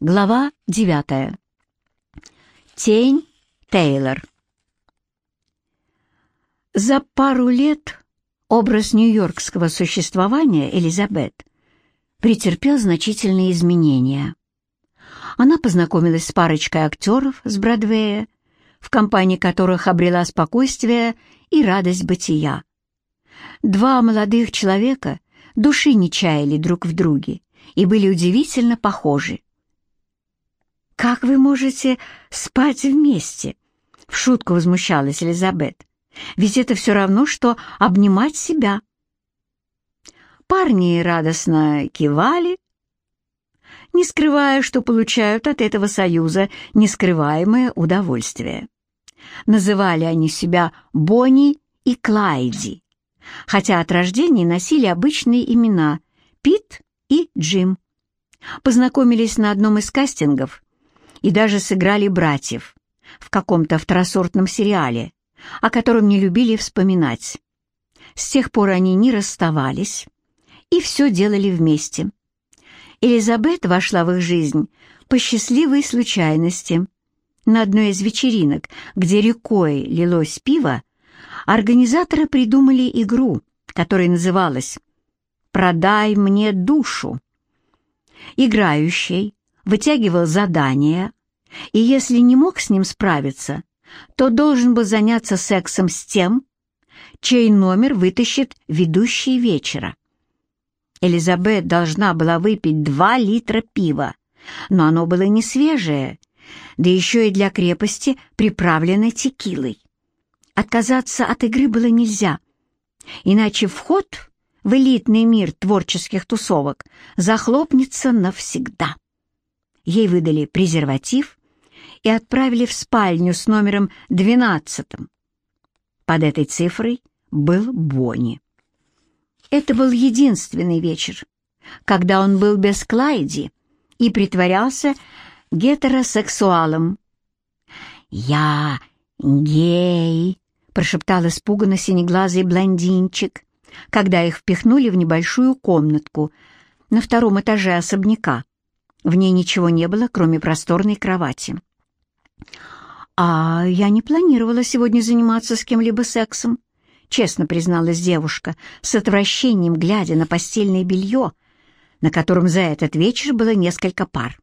Глава девятая. Тень Тейлор. За пару лет образ нью-йоркского существования Элизабет претерпел значительные изменения. Она познакомилась с парочкой актеров с Бродвея, в компании которых обрела спокойствие и радость бытия. Два молодых человека души не чаяли друг в друге и были удивительно похожи. «Как вы можете спать вместе?» — в шутку возмущалась Элизабет. «Ведь это все равно, что обнимать себя». Парни радостно кивали, не скрывая, что получают от этого союза нескрываемое удовольствие. Называли они себя Бонни и Клайди, хотя от рождения носили обычные имена Пит и Джим. Познакомились на одном из кастингов и даже сыграли братьев в каком-то второсортном сериале, о котором не любили вспоминать. С тех пор они не расставались и все делали вместе. Элизабет вошла в их жизнь по счастливой случайности. На одной из вечеринок, где рекой лилось пиво, организаторы придумали игру, которая называлась «Продай мне душу». Играющий вытягивал задание, и если не мог с ним справиться, то должен был заняться сексом с тем, чей номер вытащит ведущий вечера. Элизабет должна была выпить два литра пива, но оно было не свежее, да еще и для крепости приправлено текилой. Отказаться от игры было нельзя, иначе вход в элитный мир творческих тусовок захлопнется навсегда. Ей выдали презерватив и отправили в спальню с номером 12. Под этой цифрой был Бонни. Это был единственный вечер, когда он был без Клайди и притворялся гетеросексуалом. «Я гей», — прошептал испуганно синеглазый блондинчик, когда их впихнули в небольшую комнатку на втором этаже особняка, в ней ничего не было, кроме просторной кровати. «А я не планировала сегодня заниматься с кем-либо сексом», — честно призналась девушка, с отвращением глядя на постельное белье, на котором за этот вечер было несколько пар.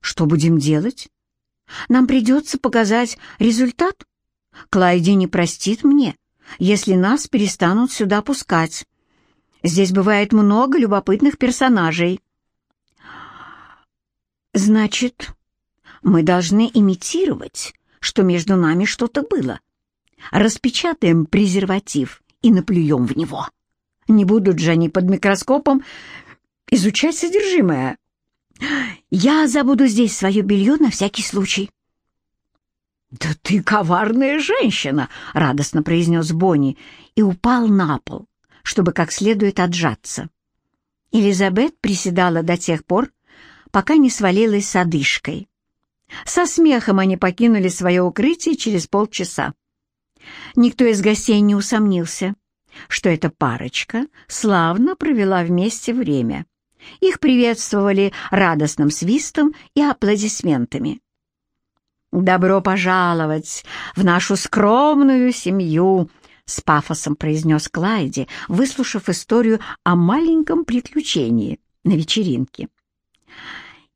«Что будем делать? Нам придется показать результат. Клайди не простит мне, если нас перестанут сюда пускать. Здесь бывает много любопытных персонажей». Значит, мы должны имитировать, что между нами что-то было. Распечатаем презерватив и наплюем в него. Не будут же они под микроскопом изучать содержимое. Я забуду здесь свое белье на всякий случай. «Да ты коварная женщина!» — радостно произнес Бонни и упал на пол, чтобы как следует отжаться. Элизабет приседала до тех пор, пока не свалилась с одышкой. Со смехом они покинули свое укрытие через полчаса. Никто из гостей не усомнился, что эта парочка славно провела вместе время. Их приветствовали радостным свистом и аплодисментами. «Добро пожаловать в нашу скромную семью!» — с пафосом произнес Клайди, выслушав историю о маленьком приключении на вечеринке.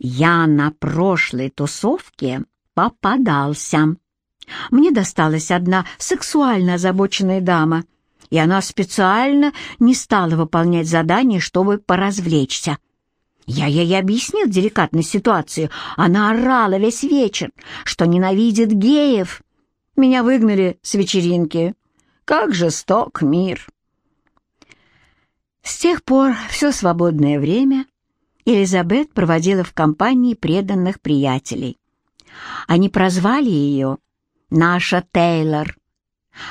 Я на прошлой тусовке попадался. Мне досталась одна сексуально озабоченная дама, и она специально не стала выполнять задание, чтобы поразвлечься. Я ей объяснил деликатность ситуации. Она орала весь вечер, что ненавидит геев. Меня выгнали с вечеринки. Как жесток мир. С тех пор все свободное время Элизабет проводила в компании преданных приятелей. Они прозвали ее «Наша Тейлор»,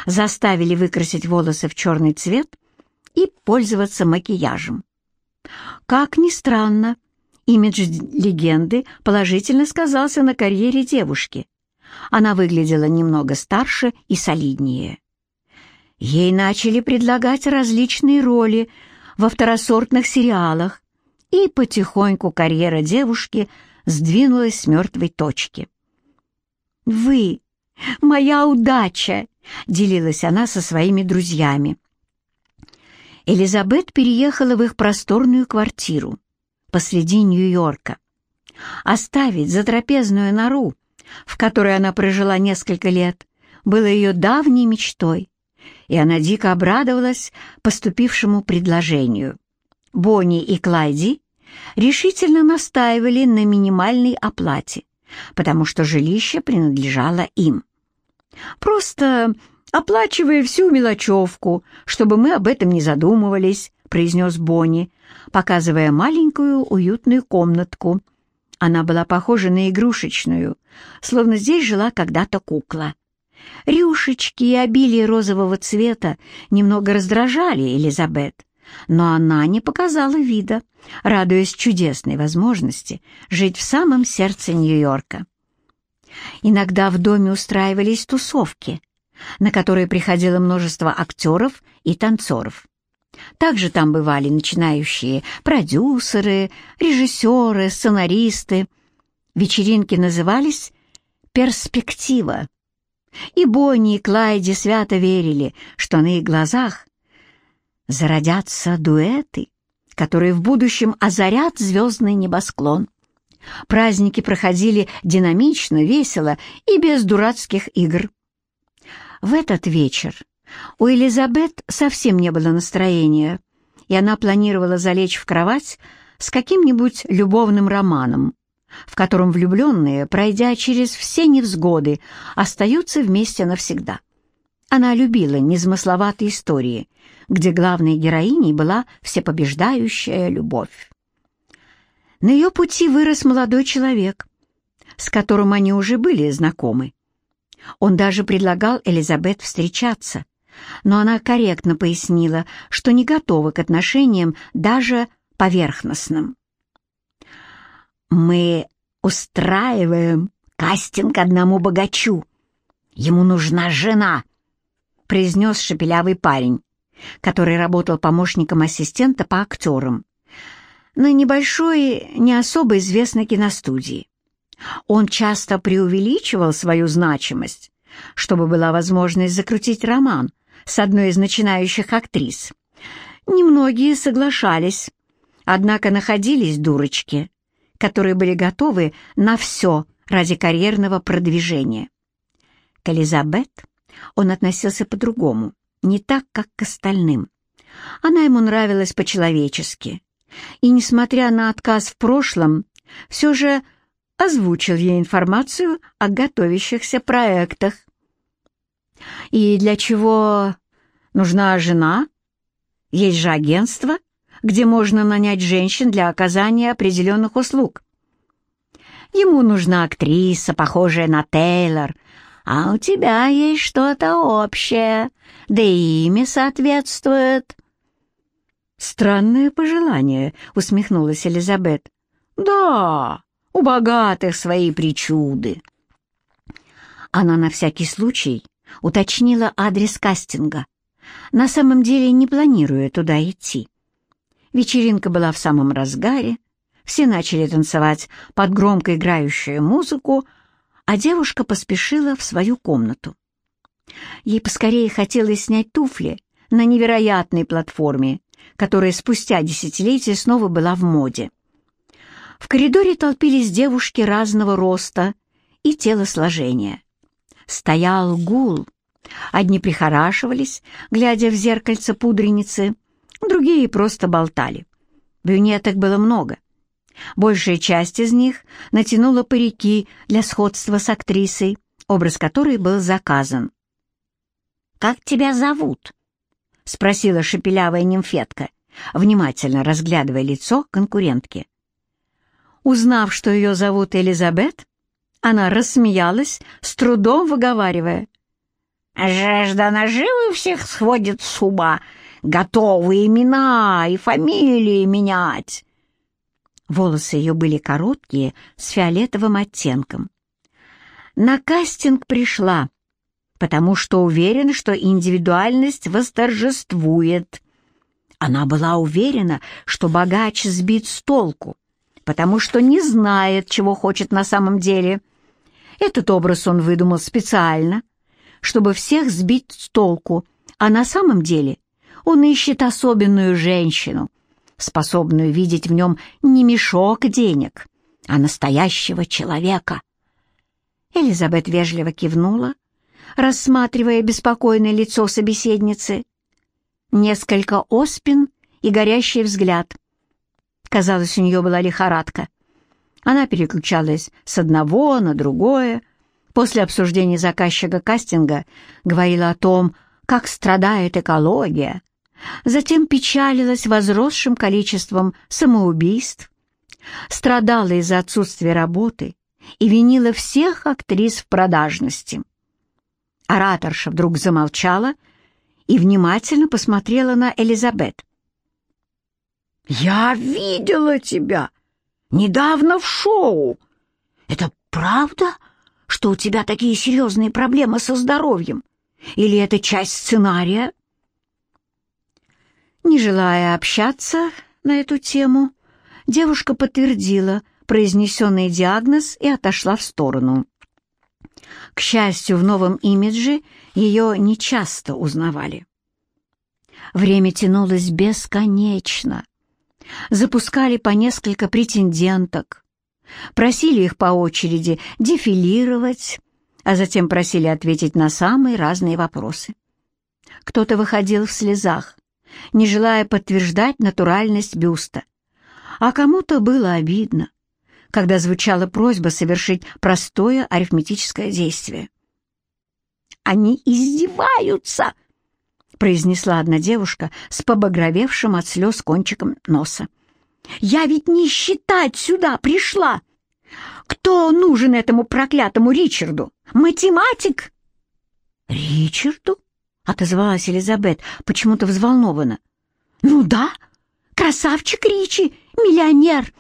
заставили выкрасить волосы в черный цвет и пользоваться макияжем. Как ни странно, имидж легенды положительно сказался на карьере девушки. Она выглядела немного старше и солиднее. Ей начали предлагать различные роли во второсортных сериалах, и потихоньку карьера девушки сдвинулась с мертвой точки. «Вы — моя удача!» — делилась она со своими друзьями. Элизабет переехала в их просторную квартиру посреди Нью-Йорка. Оставить затрапезную нору, в которой она прожила несколько лет, было ее давней мечтой, и она дико обрадовалась поступившему предложению. Бонни и Клайди решительно настаивали на минимальной оплате, потому что жилище принадлежало им. «Просто оплачивая всю мелочевку, чтобы мы об этом не задумывались», произнес Бонни, показывая маленькую уютную комнатку. Она была похожа на игрушечную, словно здесь жила когда-то кукла. Рюшечки и обилие розового цвета немного раздражали Элизабет, но она не показала вида, радуясь чудесной возможности жить в самом сердце Нью-Йорка. Иногда в доме устраивались тусовки, на которые приходило множество актеров и танцоров. Также там бывали начинающие продюсеры, режиссеры, сценаристы. Вечеринки назывались «Перспектива». И Бонни и Клайди свято верили, что на их глазах зародятся дуэты, которые в будущем озарят звездный небосклон. Праздники проходили динамично, весело и без дурацких игр. В этот вечер у Элизабет совсем не было настроения, и она планировала залечь в кровать с каким-нибудь любовным романом, в котором влюбленные, пройдя через все невзгоды, остаются вместе навсегда. Она любила незамысловатые истории, где главной героиней была всепобеждающая любовь. На ее пути вырос молодой человек, с которым они уже были знакомы. Он даже предлагал Элизабет встречаться, но она корректно пояснила, что не готова к отношениям даже поверхностным. «Мы устраиваем кастинг одному богачу. Ему нужна жена», — произнес шепелявый парень, который работал помощником ассистента по актерам на небольшой, не особо известной киностудии. Он часто преувеличивал свою значимость, чтобы была возможность закрутить роман с одной из начинающих актрис. Немногие соглашались, однако находились дурочки, которые были готовы на все ради карьерного продвижения. К Элизабет он относился по-другому, не так, как к остальным. Она ему нравилась по-человечески, и, несмотря на отказ в прошлом, все же озвучил ей информацию о готовящихся проектах. И для чего нужна жена? Есть же агентство, где можно нанять женщин для оказания определенных услуг. Ему нужна актриса, похожая на Тейлор, а у тебя есть что-то общее, да и имя соответствует. «Странное пожелание», — усмехнулась Элизабет. «Да, у богатых свои причуды». Она на всякий случай уточнила адрес кастинга, на самом деле не планируя туда идти. Вечеринка была в самом разгаре, все начали танцевать под громко играющую музыку, а девушка поспешила в свою комнату. Ей поскорее хотелось снять туфли на невероятной платформе, которая спустя десятилетия снова была в моде. В коридоре толпились девушки разного роста и телосложения. Стоял гул. Одни прихорашивались, глядя в зеркальце пудреницы, другие просто болтали. Брюнеток было много. Большая часть из них натянула парики для сходства с актрисой, образ которой был заказан. «Как тебя зовут?» — спросила шепелявая нимфетка, внимательно разглядывая лицо конкурентки. Узнав, что ее зовут Элизабет, она рассмеялась, с трудом выговаривая. «Жажда наживы всех сводит с ума, готовы имена и фамилии менять». Волосы ее были короткие, с фиолетовым оттенком. На кастинг пришла, потому что уверена, что индивидуальность восторжествует. Она была уверена, что богач сбит с толку, потому что не знает, чего хочет на самом деле. Этот образ он выдумал специально, чтобы всех сбить с толку, а на самом деле он ищет особенную женщину, способную видеть в нем не мешок денег, а настоящего человека. Элизабет вежливо кивнула, рассматривая беспокойное лицо собеседницы. Несколько оспин и горящий взгляд. Казалось, у нее была лихорадка. Она переключалась с одного на другое. После обсуждения заказчика кастинга говорила о том, как страдает экология. Затем печалилась возросшим количеством самоубийств. Страдала из-за отсутствия работы и винила всех актрис в продажности. Ораторша вдруг замолчала и внимательно посмотрела на Элизабет. «Я видела тебя недавно в шоу. Это правда, что у тебя такие серьезные проблемы со здоровьем? Или это часть сценария?» Не желая общаться на эту тему, девушка подтвердила произнесенный диагноз и отошла в сторону. К счастью, в новом имидже ее нечасто узнавали. Время тянулось бесконечно. Запускали по несколько претенденток, просили их по очереди дефилировать, а затем просили ответить на самые разные вопросы. Кто-то выходил в слезах, не желая подтверждать натуральность бюста, а кому-то было обидно, когда звучала просьба совершить простое арифметическое действие. «Они издеваются!» — произнесла одна девушка с побагровевшим от слез кончиком носа. «Я ведь не считать сюда пришла! Кто нужен этому проклятому Ричарду? Математик?» «Ричарду?» — отозвалась Элизабет, почему-то взволнованно. «Ну да, красавчик Ричи, миллионер!»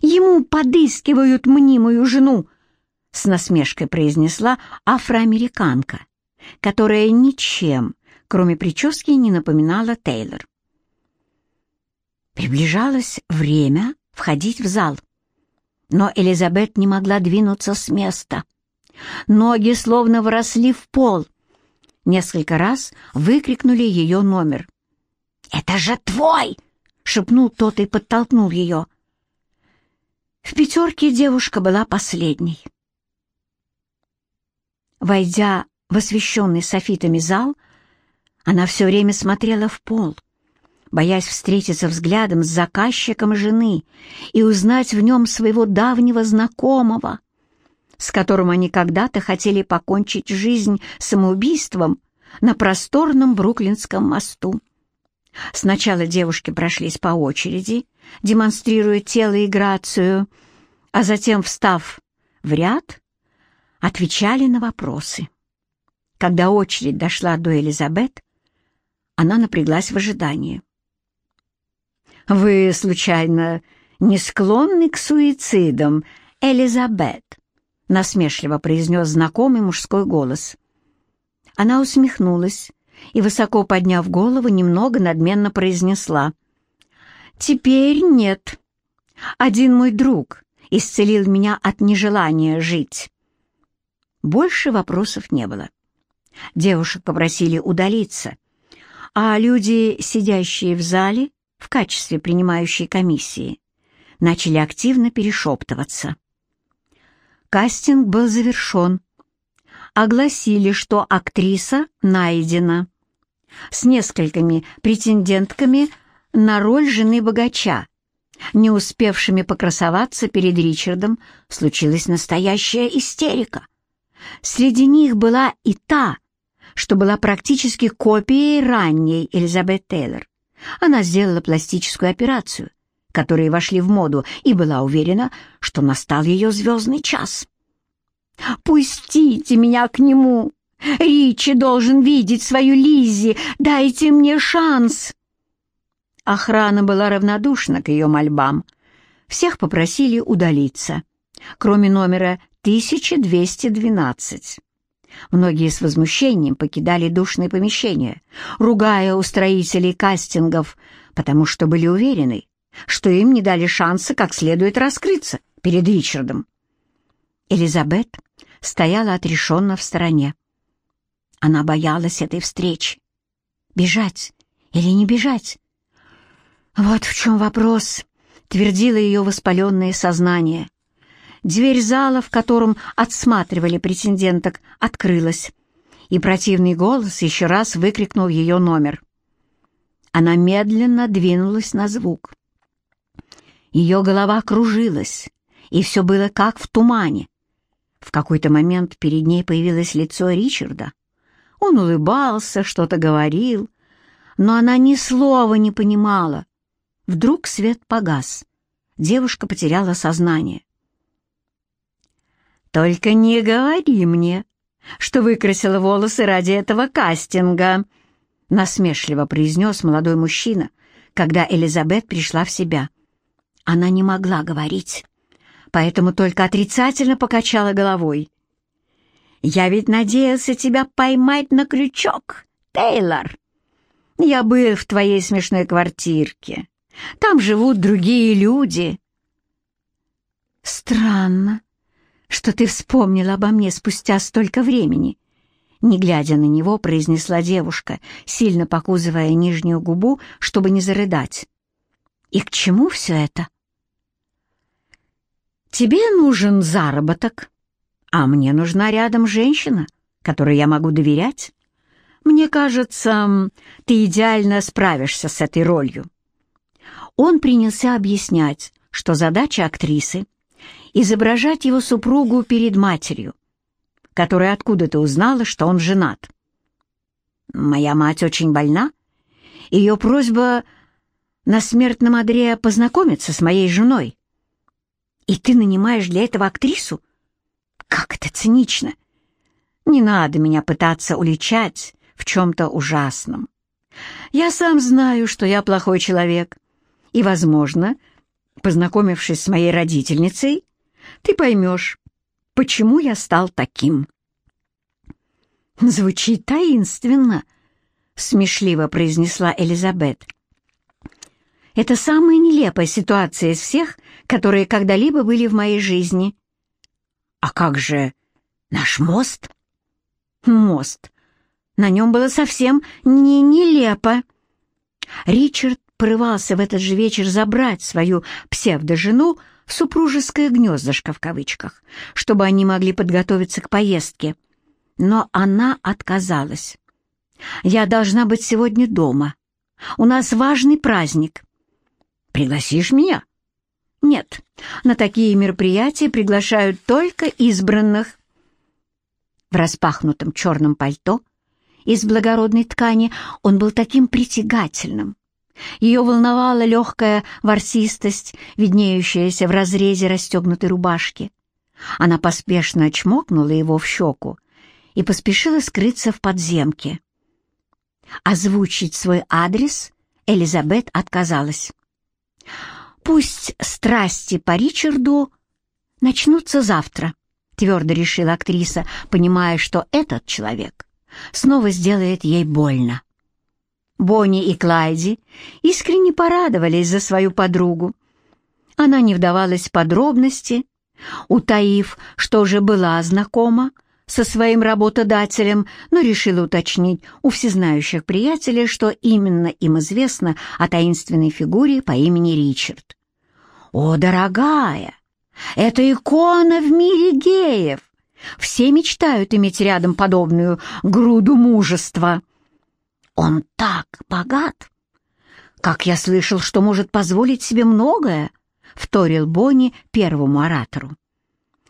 Ему подыскивают мнимую жену!» — с насмешкой произнесла афроамериканка, которая ничем, кроме прически, не напоминала Тейлор. Приближалось время входить в зал, но Элизабет не могла двинуться с места. Ноги словно вросли в пол. Несколько раз выкрикнули ее номер. «Это же твой!» — шепнул тот и подтолкнул ее. В пятерке девушка была последней. Войдя в освещенный софитами зал, она все время смотрела в пол, боясь встретиться взглядом с заказчиком жены и узнать в нем своего давнего знакомого, с которым они когда-то хотели покончить жизнь самоубийством на просторном Бруклинском мосту. Сначала девушки прошлись по очереди, демонстрируя тело и грацию, а затем, встав в ряд, отвечали на вопросы. Когда очередь дошла до Элизабет, она напряглась в ожидании. «Вы, случайно, не склонны к суицидам, Элизабет?» — насмешливо произнес знакомый мужской голос. Она усмехнулась и, высоко подняв голову, немного надменно произнесла. «Теперь нет. Один мой друг исцелил меня от нежелания жить». Больше вопросов не было. Девушек попросили удалиться, а люди, сидящие в зале в качестве принимающей комиссии, начали активно перешептываться. Кастинг был завершен. Огласили, что актриса найдена. С несколькими претендентками на роль жены богача, не успевшими покрасоваться перед Ричардом, случилась настоящая истерика. Среди них была и та, что была практически копией ранней Элизабет Тейлор. Она сделала пластическую операцию, которые вошли в моду, и была уверена, что настал ее звездный час. «Пустите меня к нему! Ричи должен видеть свою Лиззи! Дайте мне шанс!» Охрана была равнодушна к ее мольбам. Всех попросили удалиться, кроме номера 1212. Многие с возмущением покидали душные помещения, ругая устроителей кастингов, потому что были уверены, что им не дали шанса как следует раскрыться перед Ричардом. Элизабет стояла отрешенно в стороне. Она боялась этой встречи. Бежать или не бежать? Вот в чем вопрос, твердило ее воспаленное сознание. Дверь зала, в котором отсматривали претенденток, открылась, и противный голос еще раз выкрикнул ее номер. Она медленно двинулась на звук. Ее голова кружилась, и все было как в тумане. В какой-то момент перед ней появилось лицо Ричарда. Он улыбался, что-то говорил, но она ни слова не понимала. Вдруг свет погас. Девушка потеряла сознание. «Только не говори мне, что выкрасила волосы ради этого кастинга», насмешливо произнес молодой мужчина, когда Элизабет пришла в себя. Она не могла говорить, поэтому только отрицательно покачала головой. «Я ведь надеялся тебя поймать на крючок, Тейлор. Я был в твоей смешной квартирке. Там живут другие люди». «Странно, что ты вспомнила обо мне спустя столько времени», не глядя на него, произнесла девушка, сильно покузывая нижнюю губу, чтобы не зарыдать. «И к чему все это?» «Тебе нужен заработок, а мне нужна рядом женщина, которой я могу доверять. Мне кажется, ты идеально справишься с этой ролью». Он принялся объяснять, что задача актрисы — изображать его супругу перед матерью, которая откуда-то узнала, что он женат. «Моя мать очень больна. Ее просьба на смертном одре познакомиться с моей женой. И ты нанимаешь для этого актрису? Как это цинично! Не надо меня пытаться уличать в чем-то ужасном. Я сам знаю, что я плохой человек, и, возможно, познакомившись с моей родительницей, ты поймешь, почему я стал таким. Звучит таинственно, смешливо произнесла Элизабет. Это самая нелепая ситуация из всех, которые когда-либо были в моей жизни. А как же наш мост? Мост. На нем было совсем не нелепо. Ричард порывался в этот же вечер забрать свою псевдожену в супружеское гнездышко в кавычках, чтобы они могли подготовиться к поездке. Но она отказалась. «Я должна быть сегодня дома. У нас важный праздник. Пригласишь меня?» «Нет, на такие мероприятия приглашают только избранных». В распахнутом черном пальто из благородной ткани он был таким притягательным. Ее волновала легкая ворсистость, виднеющаяся в разрезе расстегнутой рубашки. Она поспешно чмокнула его в щеку и поспешила скрыться в подземке. Озвучить свой адрес Элизабет отказалась. «Пусть страсти по Ричарду начнутся завтра», — твердо решила актриса, понимая, что этот человек снова сделает ей больно. Бонни и Клайди искренне порадовались за свою подругу. Она не вдавалась в подробности, утаив, что уже была знакома со своим работодателем, но решила уточнить у всезнающих приятелей, что именно им известно о таинственной фигуре по имени Ричард. «О, дорогая, это икона в мире геев! Все мечтают иметь рядом подобную груду мужества!» «Он так богат!» «Как я слышал, что может позволить себе многое!» — вторил Бонни первому оратору.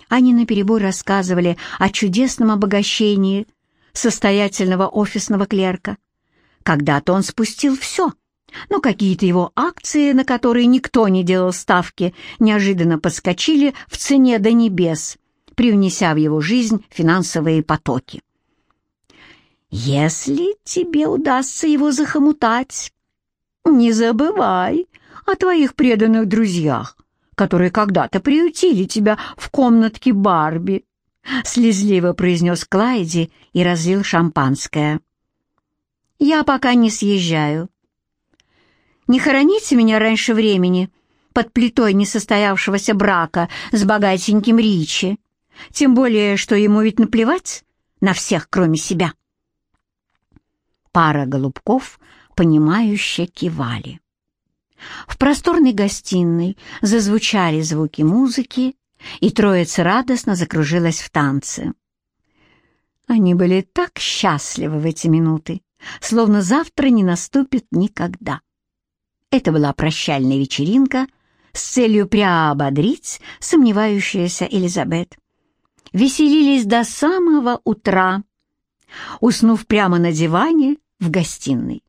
Они наперебой рассказывали о чудесном обогащении состоятельного офисного клерка. Когда-то он спустил все — но какие-то его акции, на которые никто не делал ставки, неожиданно подскочили в цене до небес, привнеся в его жизнь финансовые потоки. «Если тебе удастся его захомутать, не забывай о твоих преданных друзьях, которые когда-то приютили тебя в комнатке Барби. — слезливо произнес Клайди и разлил шампанское. «Я пока не съезжаю. Не хороните меня раньше времени под плитой несостоявшегося брака с богатеньким Ричи, тем более, что ему ведь наплевать на всех, кроме себя». Пара голубков, понимающе кивали. В просторной гостиной зазвучали звуки музыки, и троица радостно закружилась в танце. Они были так счастливы в эти минуты, словно завтра не наступит никогда. Это была прощальная вечеринка с целью приободрить сомневающаяся Элизабет. Веселились до самого утра, уснув прямо на диване в гостиной.